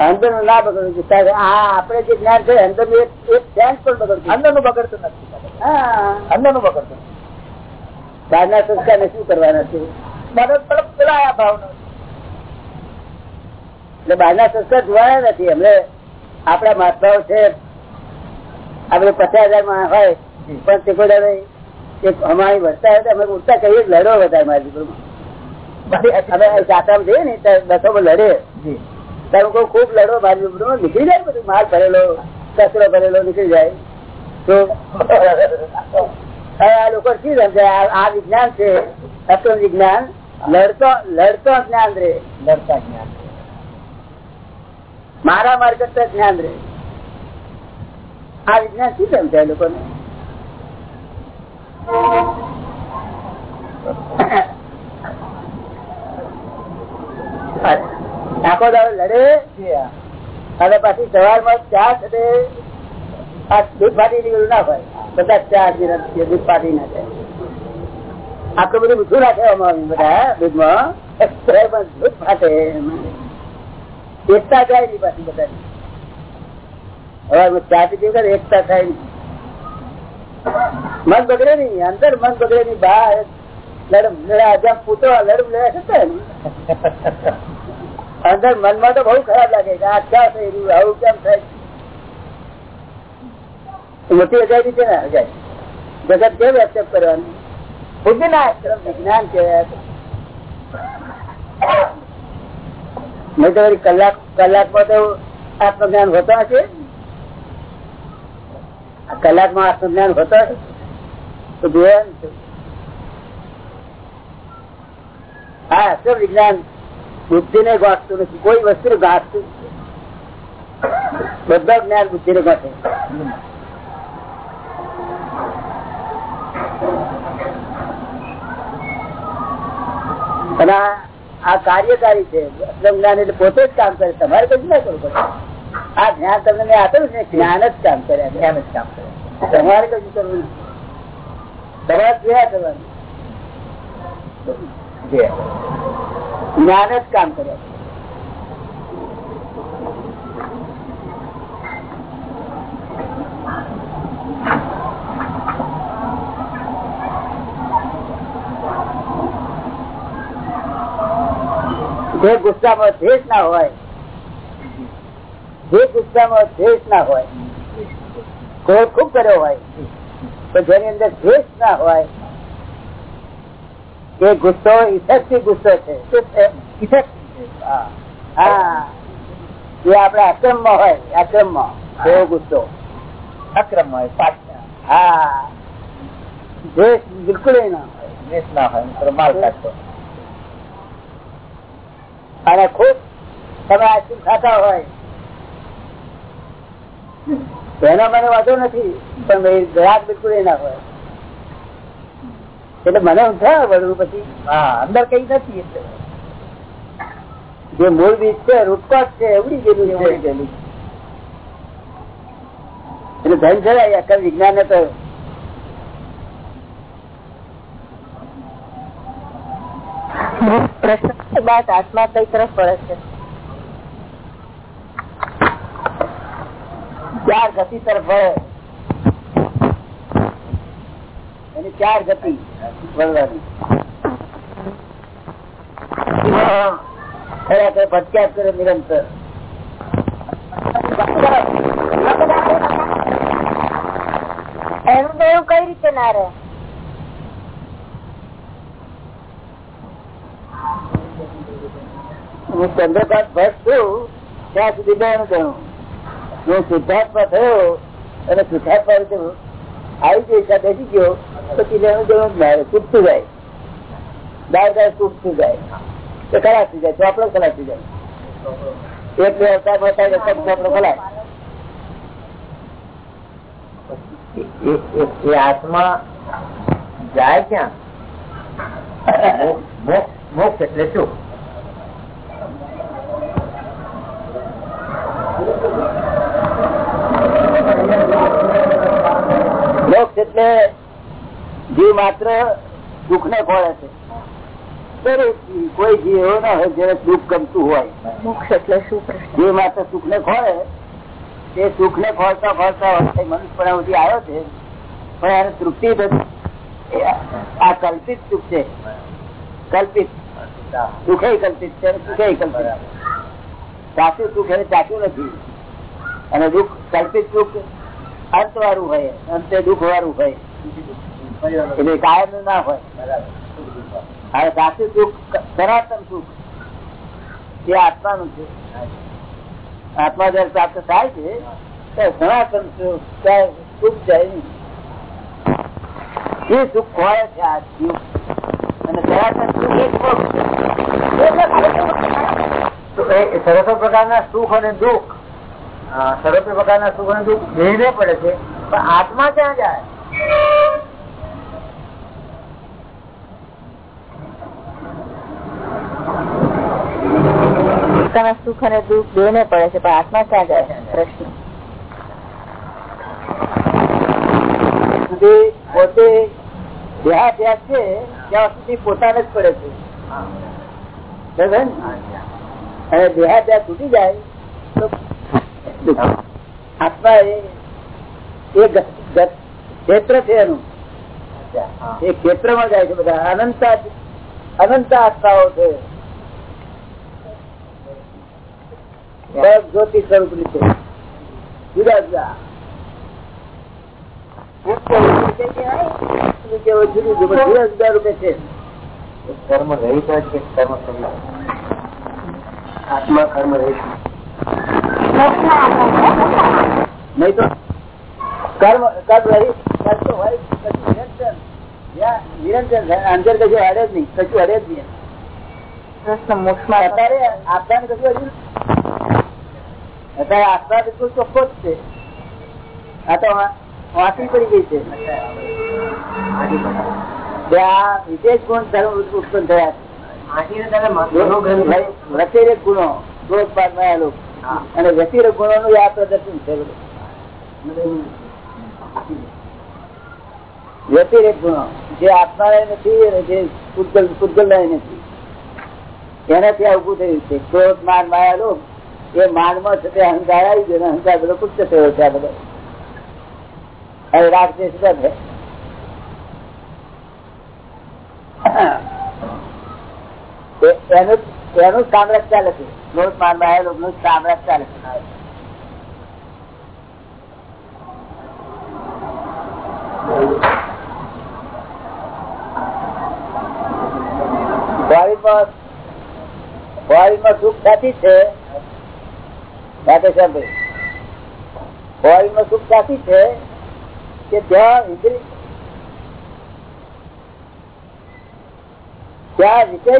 અંદરનું ના બગડવું આપડે જે જ્ઞાન છે અંદરનું એક સેન્સ પણ બગડતું અંદરનું બગડતું નથી. અંદરનું બગડતું બહારના સંસ્કાર ને શું કરવાના છે? એટલે બહારના સંસ્કાર જોવાના નથી. એમને આપડા મહાત્માઓ છે. આપડે પચાસ હજારમાં હોય પણ તે કોઈ એક અમારી વધતા હોય અમે ઉડતા કહીએ લડો વધારે મારી દીકરો અમે જઈએ ને બસો લડે ત્યારે હું લડો મારી નીકળી જાય બધું? માલ ભરેલો કચરો ભરેલો નીકળી જાય. તો આ લોકો શું સમજે આ વિજ્ઞાન છે. અસલ વિજ્ઞાન. લડતો લડતો જ્ઞાન રે. લડતા જ્ઞાન. મારા માર કરતા જ્ઞાન રે. આ વિજ્ઞાન શું સમજાય લોકોને? આખો દાડો લડે અને પછી સવારમાં ચા સાથે દૂધ ફાટી નીકળ્યું ના હોય બધા ચા દૂધ ફાટી ના જાય આટલું બધું ઊંચું રાખે આવ્યું બધા દૂધમાં? પણ દૂધ ફાટે એકતા જાય નહીં પાછી બધા હવે ચા પીધી વગર એકતા થાય મન બગડે નહીં, અંદર મન બગડે નહીં, બહાર. લડમ લડ્યા જેમ પૂતો લડમ લડ્યા ને. અંદર મનમાં તો બહુ ખરાબ લાગે કે આ ક્યાં થઈ રહ્યું, આવું કેમ થાય? મોટી અજાયબી છે ને અજાય જગત કેમ એક્સેપ્ટ કરવાનું? બુદ્ધિ ના વિજ્ઞાન કહેવાય. નહીં તો કલાક, કલાકમાં તો આત્મજ્ઞાન હોતો હશે? કલાકમાં આત્મજ્ઞાન હોતો હશે? હા આશ્રમ વિજ્ઞાન બુદ્ધિ ને ગાંઠતું નથી. કોઈ વસ્તુ ગાંઠતું બધા જ્ઞાન બુદ્ધિ ને ગાંઠે અને આ- કાર્યકારી છે. જ્ઞાન એટલે પોતે જ કામ કરે. તમારે કશું ના કરવું આ જ્ઞાન તમને મેં આપેલું છે. જ્ઞાન જ કામ કરે. જ્ઞાન જ કામ કરે. તમારે કશું કરવું તમારે જોયા કરવાનું? જ્ઞાન જ કામ કરે. જે ગુસ્સામાં દ્વેષ ના હોય, જે ગુસ્સામાં દ્વેષ ના હોય, કોઈ ખૂબ કર્યો હોય, તો જેની અંદર દ્વેષ ના હોય એ ગુસ્સો ઇફેક્ટિવ ગુસ્સો છે. એ આપડે અક્રમમાં હોય અક્રમમાં એવો ગુસ્સો. અક્રમ હોય હા. દ્વેષ બિલકુલ ના હોય. દ્વેષ ના હોય માલ કાઢતો અને ખૂબ તમે આઈસ્ક્રીમ ખાતા હોય એનો મને વાંધો નથી પણ ભાઈ ગ્રાહક બિલકુલ ના હોય. એટલે મને ઊંઘા વળવું પછી. હા અંદર કઈ નથી એટલે. જે મૂળ બીજ છે રૂપકોટ છે. એવડી ગયેલું ગયેલું. એટલે ધન છે અક્કલ વિજ્ઞાન તો પ્રશ્ન બાદ આત્મા કઈ તરફ પડે છે? ચાર ગતિ તરફ વળે. એની ચાર ગતિ વળવાની. ખરેખર ભટક્યા કરે નિરંતર. એનું તો એવું કઈ રીતે ના રહે? હું ચંદ્રકાંત ભટ્ટ છું ત્યાં સુધી બેન કહ્યું હું સિદ્ધાર્થમાં થયો અને સિદ્ધાર્થમાં રીતે આવી ઈચ્છા બેસી ગયો પછી જ. તૂટતું જાય. દાળ દાળ તૂટતું જાય. તો ખરાબ થઈ જાય, ચોપડો ખરાબ થઈ જાય. એક બે આત્મા જાય ક્યાં? મોક્ષ એટલે શું? જીવ માત્ર દુઃખ ને ખોળે છે કોઈ જીવ એવો ના હોય જેને દુઃખ ગમતું હોય. મોક્ષ એટલે શું જીવ માત્ર સુખ ને ખોળે એ સુખ ને ખોળતા ખોળતા મનુષ્ય સુધી આવ્યો છે. પણ એને તૃપ્તિ આ કલ્પિત સુખ છે. કલ્પિત. સુખે કલ્પિત છે સુખે કલ્પિત સાચું સુખ એને સાચું નથી. અને દુઃખ કલ્પિત સુખ અંત વાળું હોય અંતે દુઃખ વાળું હોય. એટલે કાયમનું ના હોય. હવે સાચું સુખ, સનાતન સુખ, એ આત્માનું છે. આત્મા જયારે પ્રાપ્ત થાય છે સનાતન સુખ સુખ જાય નહીં. એ સુખ હોય છે આ જીવ અને સનાતન સુખ એક સર્વ પ્રકારના સુખ અને દુઃખ. સરસ પ્રકારના સુખ અને દુઃખ ભેદે પડે છે. પણ આત્મા ક્યાં જાય? પોતાના સુખ અને દુઃખ બેને પડે છે પણ આત્મા ક્યાં જાય? પ્રશ્ન. સુધી પોતે દેહાધ્યાસ છે ત્યાં સુધી પોતાને જ પડે છે? અને દેહાધ્યાસ તૂટી જાય તો આત્મા એ ક્ષેત્ર છે એનું. એ ક્ષેત્રમાં જાય છે બધા. અનંત અનંત આત્માઓ છે. જ્યોતિ સ્વરૂપ રીતે જુદા જુદા મુખ્ય વસ્તુ છે કે નહીં? મુખ્ય વસ્તુ જુદી જુદી, જુદા જુદા રૂપે છે. કર્મ રહિત હોય કર્મ આત્મા કર્મ રહિત. તો કર્મ કર્મ રહી કર્મ તો હોય કશું નિરંતર નિરંતર અંદર કશું હડે જ નહીં કશું હડે જ નહીં. મોક્ષમાં અત્યારે આત્માને કશું હજુ અત્યારે આત્મા બિલકુલ ચોખ્ખો જ છે. આ તો વા- વાંચી પડી ગઈ છે. વિશેષ ગુણ ઉત્પન્ન થયા છે. વ્યતિરેક ગુણો ક્રોધ પાદ અને વ્યતિરેક ગુણો નું આ પ્રદર્શન છે વ્યતિરેક ગુણો જે આત્મા નથી અને જે પૂતગલ પૂતગલ નથી. એનાથી આ ઉભું થયું છે. ક્રોધ માન માયા લોભ એ માનમાં છે તે અહંકાર આવી ગયો અહંકાર બધો પુષ્ટ થયો છે આ બધો. હવે રાગ દેશ બંધ એનું એનું કામરાજ ચાલે છે. જ ચાલે છે. બોડીમાં સુખ સાચી છે. રાધેશ્યામભાઈ બોડીમાં સુખ સાચી છે કે ત્યાં ત્યાં વિષય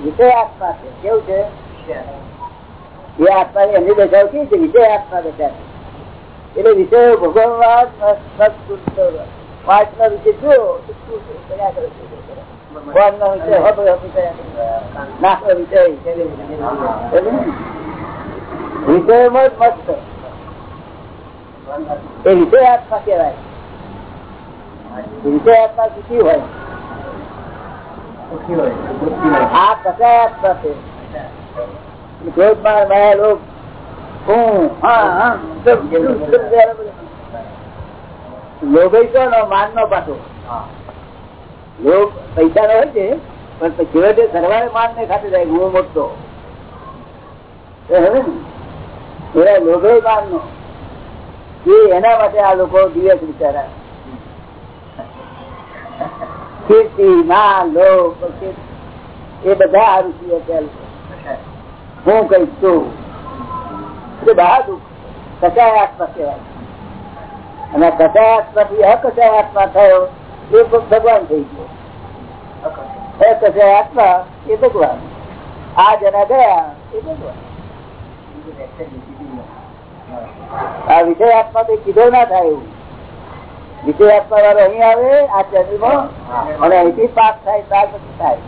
વિષય આત્મા છે. કેવું છે? એ આત્મા ની એમની દશા કેવી છે વિષય આત્મા દશા છે એટલે વિષયો ભગવાન પાંચ ના વિષય કર્યા કરે. ભગવાન નો વિષય નાશ નો વિષય ને? વિષયોમાં જ મસ્ત એ વિષય આત્મા કહેવાય. વિષય આત્મા સુખી હોય. આ કસાય આત્મા છે? ક્રોધ માયા લોભ હું હા હા. લોભ નો માન નો પાછો. હા. લોભ પૈસા નો હોય છે પણ છેવટે સરવાળે માન ને ખાતે જાય હું મોટો. હવે ને? એના લોભે માન નો એ એના માટે આ લોકો માન લોભ એ બધા આ ઋષિ અત્યારે. હું કઈ છું. બહાર કચાય આત્મા કહેવાય. અને કચાય આત્મા થી અકચાય આત્મા થયો, એ ભગવાન થઈ ગયો. અકચાય આત્મા એ ભગવાન. આ જના ગયા, એ ભગવાન. આ વિષય આત્મા તો કીધો ના થાય એવું. વિષય આત્મા વાળો અહીં આવે આ ચંદ્રમાં અને અહીંથી પાસ થાય ત્યાર પછી થાય.